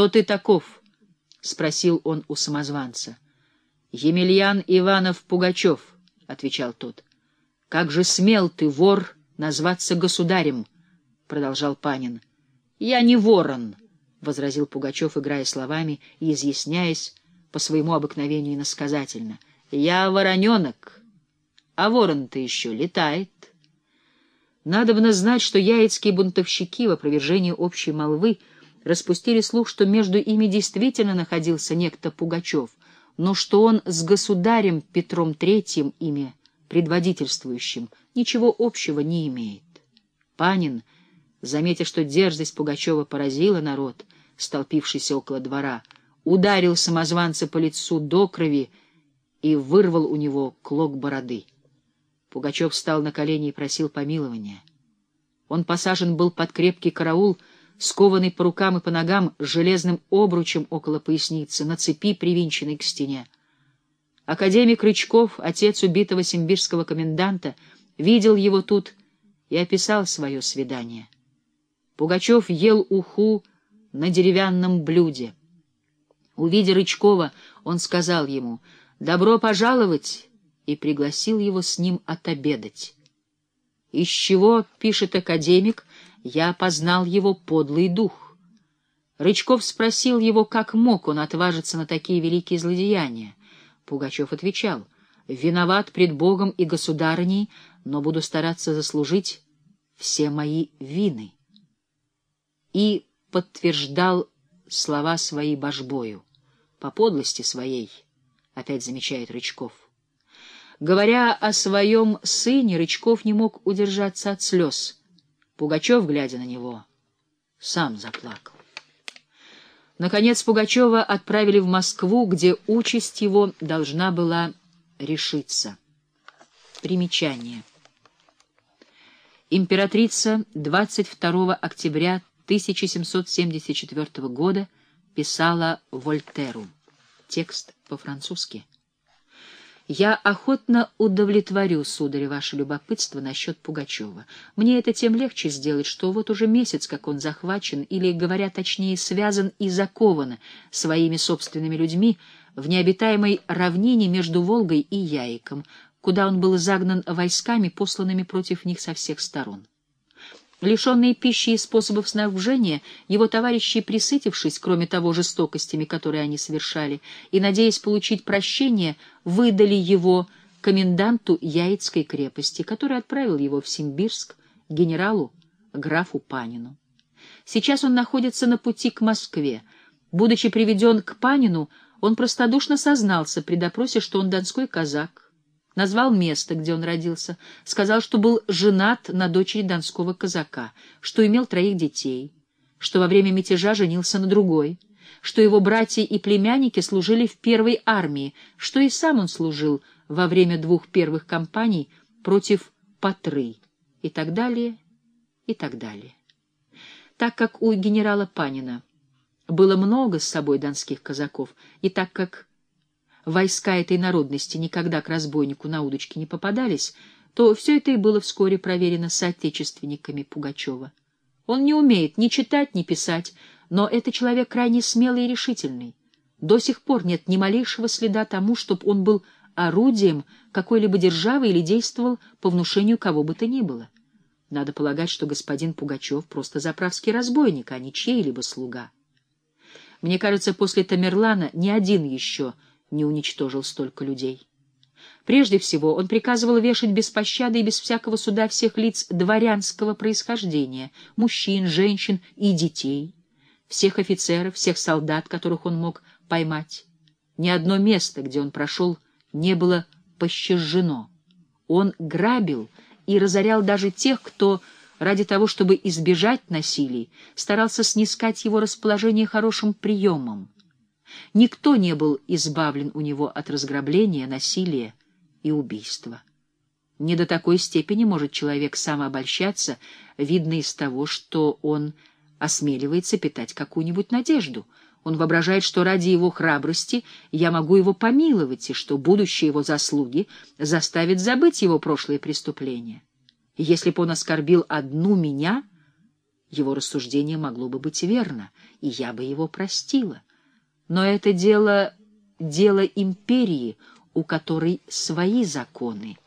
«Кто ты таков?» — спросил он у самозванца. «Емельян Иванов Пугачев», — отвечал тот. «Как же смел ты, вор, назваться государем?» — продолжал Панин. «Я не ворон», — возразил Пугачев, играя словами и изъясняясь по своему обыкновению иносказательно. «Я вороненок, а ворон-то еще летает». Надобно знать, что яицкие бунтовщики в опровержении общей молвы распустили слух, что между ими действительно находился некто Пугачев, но что он с государем Петром Третьим ими предводительствующим ничего общего не имеет. Панин, заметив, что дерзость Пугачева поразила народ, столпившийся около двора, ударил самозванца по лицу до крови и вырвал у него клок бороды. Пугачев встал на колени и просил помилования. Он посажен был под крепкий караул, скованный по рукам и по ногам железным обручем около поясницы, на цепи, привинченной к стене. Академик Рычков, отец убитого симбирского коменданта, видел его тут и описал свое свидание. Пугачев ел уху на деревянном блюде. Увидя Рычкова, он сказал ему «Добро пожаловать!» и пригласил его с ним отобедать. Из чего, пишет академик, я познал его подлый дух. Рычков спросил его, как мог он отважиться на такие великие злодеяния. Пугачев отвечал, «Виноват пред Богом и государыней, но буду стараться заслужить все мои вины». И подтверждал слова свои божбою, по подлости своей, опять замечает Рычков. Говоря о своем сыне, Рычков не мог удержаться от слез. Пугачев, глядя на него, сам заплакал. Наконец Пугачева отправили в Москву, где участь его должна была решиться. Примечание. Императрица 22 октября 1774 года писала Вольтеру. Текст по-французски. Я охотно удовлетворю, сударь, ваше любопытство насчет Пугачева. Мне это тем легче сделать, что вот уже месяц, как он захвачен, или, говоря точнее, связан и закован своими собственными людьми в необитаемой равнине между Волгой и Яиком, куда он был загнан войсками, посланными против них со всех сторон. Лишенные пищи и способов снабжения, его товарищи, присытившись, кроме того, жестокостями, которые они совершали, и, надеясь получить прощение, выдали его коменданту Яицкой крепости, который отправил его в Симбирск генералу графу Панину. Сейчас он находится на пути к Москве. Будучи приведен к Панину, он простодушно сознался при допросе, что он донской казак, назвал место, где он родился, сказал, что был женат на дочери донского казака, что имел троих детей, что во время мятежа женился на другой, что его братья и племянники служили в первой армии, что и сам он служил во время двух первых кампаний против Патры и так далее, и так далее. Так как у генерала Панина было много с собой донских казаков, и так как войска этой народности никогда к разбойнику на удочке не попадались, то все это и было вскоре проверено соотечественниками Пугачева. Он не умеет ни читать, ни писать, но это человек крайне смелый и решительный. До сих пор нет ни малейшего следа тому, чтобы он был орудием какой-либо державы или действовал по внушению кого бы то ни было. Надо полагать, что господин Пугачев просто заправский разбойник, а не чей-либо слуга. Мне кажется, после Тамерлана ни один еще не уничтожил столько людей. Прежде всего, он приказывал вешать без пощады и без всякого суда всех лиц дворянского происхождения, мужчин, женщин и детей, всех офицеров, всех солдат, которых он мог поймать. Ни одно место, где он прошел, не было пощажено. Он грабил и разорял даже тех, кто ради того, чтобы избежать насилий, старался снискать его расположение хорошим приемом. Никто не был избавлен у него от разграбления, насилия и убийства. Не до такой степени может человек самообольщаться, видно из того, что он осмеливается питать какую-нибудь надежду. Он воображает, что ради его храбрости я могу его помиловать, и что будущие его заслуги заставит забыть его прошлые преступления. Если бы он оскорбил одну меня, его рассуждение могло бы быть верно, и я бы его простила. Но это дело, дело империи, у которой свои законы,